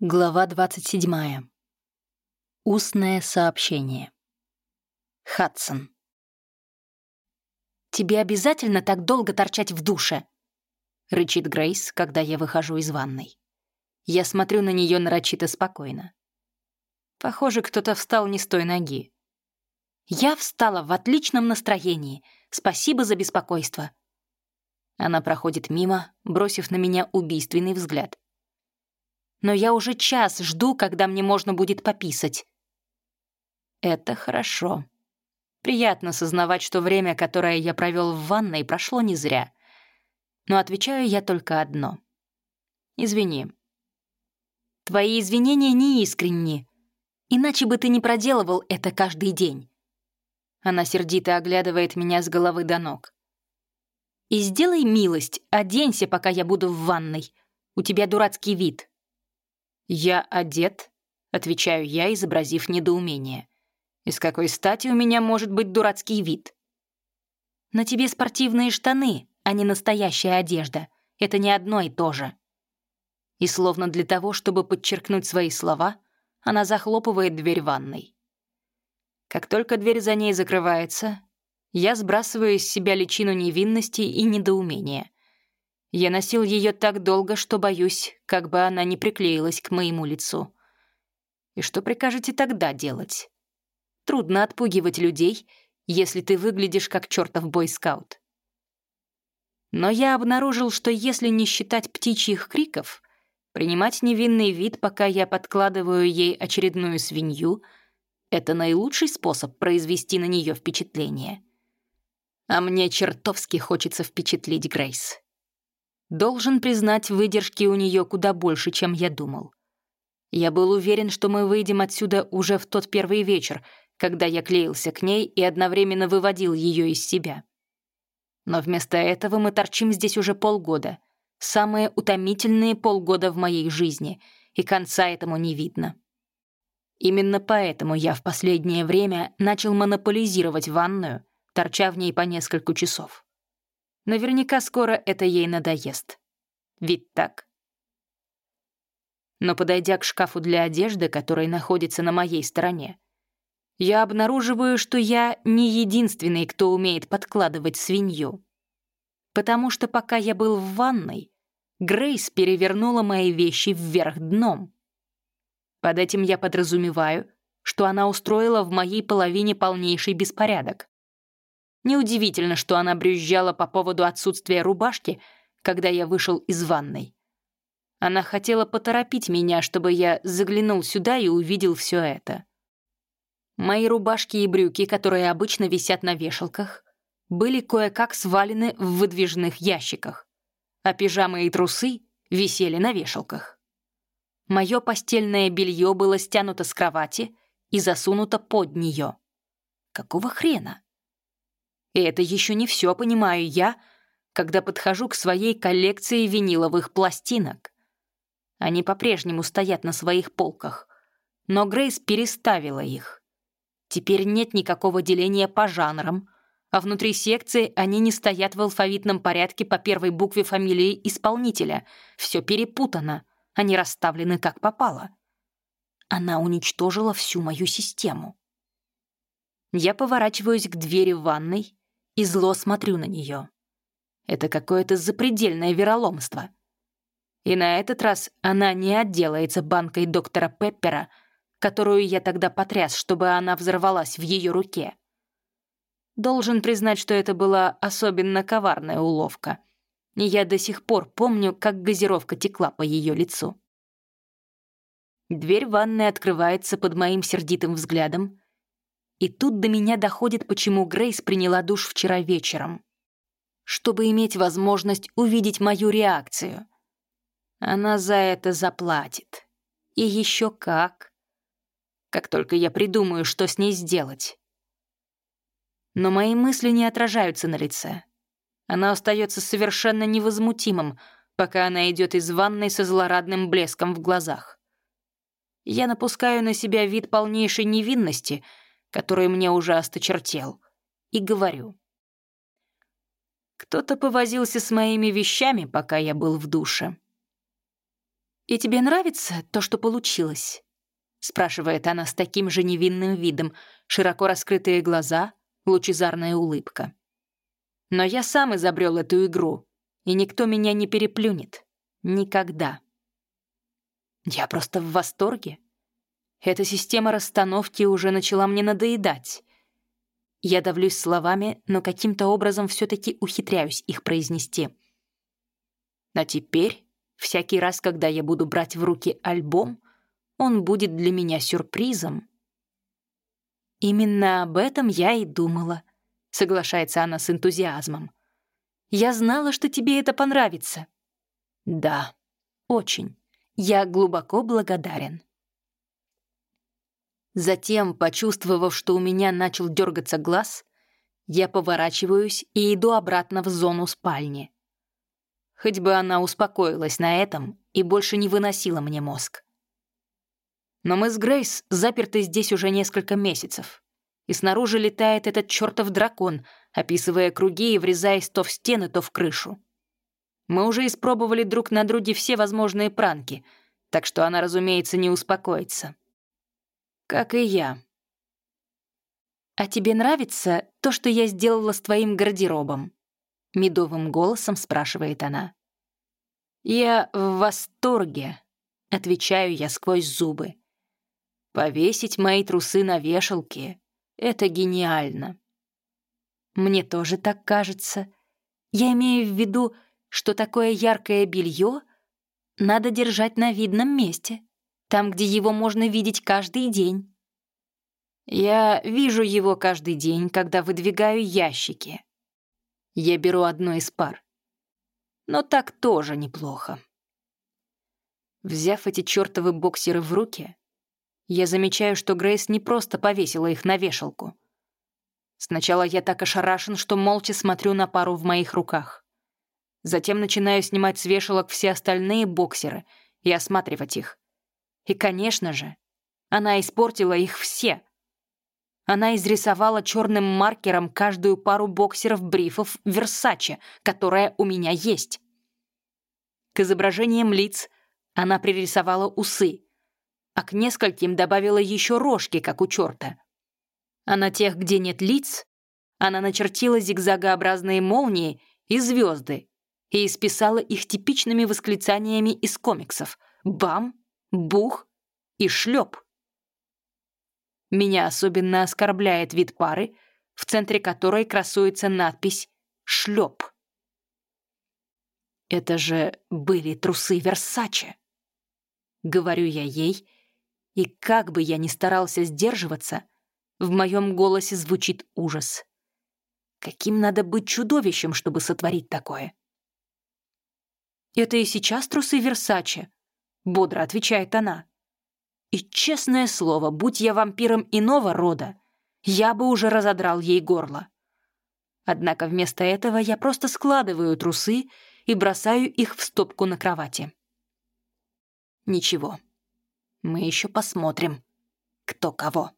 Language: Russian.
Глава 27. Устное сообщение. Хадсон. «Тебе обязательно так долго торчать в душе?» — рычит Грейс, когда я выхожу из ванной. Я смотрю на нее нарочито спокойно. Похоже, кто-то встал не с той ноги. «Я встала в отличном настроении. Спасибо за беспокойство». Она проходит мимо, бросив на меня убийственный взгляд — но я уже час жду, когда мне можно будет пописать. Это хорошо. Приятно сознавать, что время, которое я провел в ванной, прошло не зря. Но отвечаю я только одно. Извини. Твои извинения не искренни. Иначе бы ты не проделывал это каждый день. Она сердито оглядывает меня с головы до ног. И сделай милость, оденься, пока я буду в ванной. У тебя дурацкий вид. «Я одет», — отвечаю я, изобразив недоумение. «Из какой стати у меня может быть дурацкий вид?» «На тебе спортивные штаны, а не настоящая одежда. Это не одно и то же». И словно для того, чтобы подчеркнуть свои слова, она захлопывает дверь ванной. Как только дверь за ней закрывается, я сбрасываю из себя личину невинности и недоумения — я носил ее так долго, что боюсь, как бы она не приклеилась к моему лицу. И что прикажете тогда делать? Трудно отпугивать людей, если ты выглядишь как чертов бойскаут. Но я обнаружил, что если не считать птичьих криков, принимать невинный вид, пока я подкладываю ей очередную свинью, это наилучший способ произвести на нее впечатление. А мне чертовски хочется впечатлить Грейс. Должен признать, выдержки у нее куда больше, чем я думал. Я был уверен, что мы выйдем отсюда уже в тот первый вечер, когда я клеился к ней и одновременно выводил ее из себя. Но вместо этого мы торчим здесь уже полгода. Самые утомительные полгода в моей жизни, и конца этому не видно. Именно поэтому я в последнее время начал монополизировать ванную, торча в ней по несколько часов. Наверняка скоро это ей надоест. Ведь так? Но подойдя к шкафу для одежды, который находится на моей стороне, я обнаруживаю, что я не единственный, кто умеет подкладывать свинью. Потому что пока я был в ванной, Грейс перевернула мои вещи вверх дном. Под этим я подразумеваю, что она устроила в моей половине полнейший беспорядок. Неудивительно, что она брюзжала по поводу отсутствия рубашки, когда я вышел из ванной. Она хотела поторопить меня, чтобы я заглянул сюда и увидел все это. Мои рубашки и брюки, которые обычно висят на вешалках, были кое-как свалены в выдвижных ящиках, а пижамы и трусы висели на вешалках. Мое постельное белье было стянуто с кровати и засунуто под нее. Какого хрена? И это еще не все, понимаю я, когда подхожу к своей коллекции виниловых пластинок. Они по-прежнему стоят на своих полках, но Грейс переставила их. Теперь нет никакого деления по жанрам, а внутри секции они не стоят в алфавитном порядке по первой букве фамилии исполнителя. Все перепутано, они расставлены как попало. Она уничтожила всю мою систему. Я поворачиваюсь к двери ванной и зло смотрю на нее. Это какое-то запредельное вероломство. И на этот раз она не отделается банкой доктора Пеппера, которую я тогда потряс, чтобы она взорвалась в ее руке. Должен признать, что это была особенно коварная уловка. И я до сих пор помню, как газировка текла по ее лицу. Дверь ванной открывается под моим сердитым взглядом, и тут до меня доходит, почему Грейс приняла душ вчера вечером. Чтобы иметь возможность увидеть мою реакцию. Она за это заплатит. И еще как. Как только я придумаю, что с ней сделать. Но мои мысли не отражаются на лице. Она остается совершенно невозмутимым, пока она идет из ванной со злорадным блеском в глазах. Я напускаю на себя вид полнейшей невинности — который мне уже осточертел, и говорю. Кто-то повозился с моими вещами, пока я был в душе. «И тебе нравится то, что получилось?» — спрашивает она с таким же невинным видом, широко раскрытые глаза, лучезарная улыбка. «Но я сам изобрел эту игру, и никто меня не переплюнет. Никогда». Я просто в восторге. Эта система расстановки уже начала мне надоедать. Я давлюсь словами, но каким-то образом все-таки ухитряюсь их произнести. А теперь, всякий раз, когда я буду брать в руки альбом, он будет для меня сюрпризом. «Именно об этом я и думала», — соглашается она с энтузиазмом. «Я знала, что тебе это понравится». «Да, очень. Я глубоко благодарен». Затем, почувствовав, что у меня начал дергаться глаз, я поворачиваюсь и иду обратно в зону спальни. Хоть бы она успокоилась на этом и больше не выносила мне мозг. Но мы с Грейс заперты здесь уже несколько месяцев. И снаружи летает этот чертов дракон, описывая круги и врезаясь то в стены, то в крышу. Мы уже испробовали друг на друге все возможные пранки, так что она, разумеется, не успокоится. Как и я. «А тебе нравится то, что я сделала с твоим гардеробом?» Медовым голосом спрашивает она. «Я в восторге», — отвечаю я сквозь зубы. «Повесить мои трусы на вешалке — это гениально». «Мне тоже так кажется. Я имею в виду, что такое яркое белье надо держать на видном месте» там, где его можно видеть каждый день. Я вижу его каждый день, когда выдвигаю ящики. Я беру одно из пар. Но так тоже неплохо. Взяв эти чертовы боксеры в руки, я замечаю, что Грейс не просто повесила их на вешалку. Сначала я так ошарашен, что молча смотрю на пару в моих руках. Затем начинаю снимать с вешалок все остальные боксеры и осматривать их. И, конечно же, она испортила их все. Она изрисовала черным маркером каждую пару боксеров-брифов Версаче, которая у меня есть. К изображениям лиц она пририсовала усы, а к нескольким добавила еще рожки, как у черта. А на тех, где нет лиц, она начертила зигзагообразные молнии и звезды и исписала их типичными восклицаниями из комиксов «Бам!» Бух и шлеп. Меня особенно оскорбляет вид пары, в центре которой красуется надпись «Шлеп». Это же были трусы Версаче. Говорю я ей, и как бы я ни старался сдерживаться, в моем голосе звучит ужас. Каким надо быть чудовищем, чтобы сотворить такое? Это и сейчас трусы Версаче, бодро отвечает она. И честное слово, будь я вампиром иного рода, я бы уже разодрал ей горло. Однако вместо этого я просто складываю трусы и бросаю их в стопку на кровати. Ничего, мы еще посмотрим, кто кого.